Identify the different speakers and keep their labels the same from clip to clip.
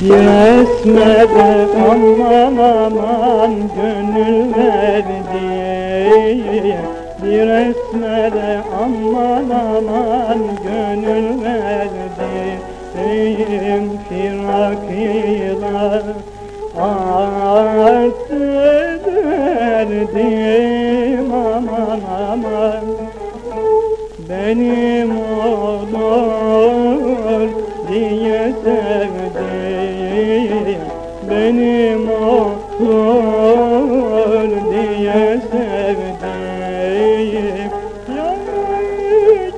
Speaker 1: Bir esmede aman aman gönül verdim Bir esmede aman aman gönül verdim Firakıyla arttı derdim aman aman. Beni benim akıl diye sevdiğim Yarın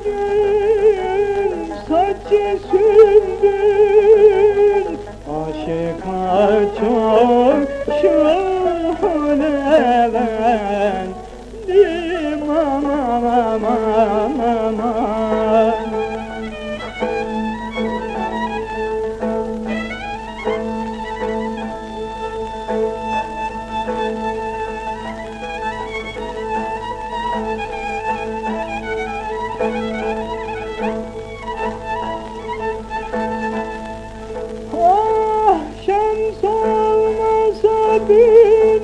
Speaker 1: saçı sümbül aşıka çok şahane ben. kadın,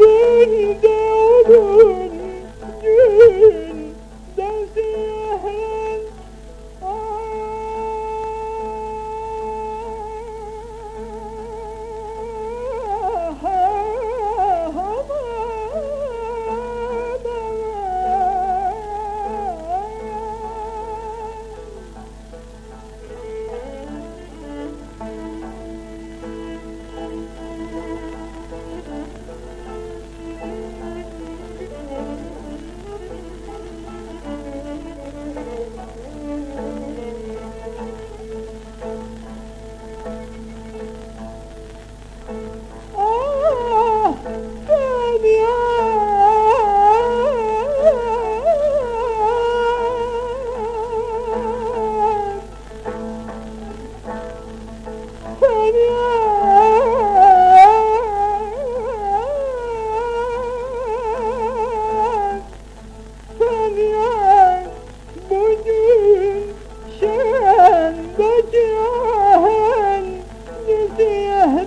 Speaker 1: ben kadın.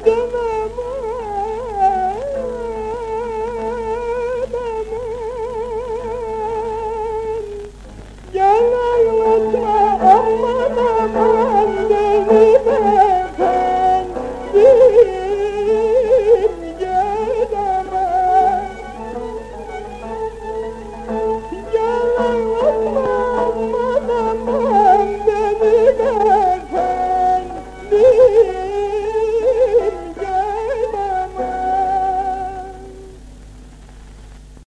Speaker 1: Deme.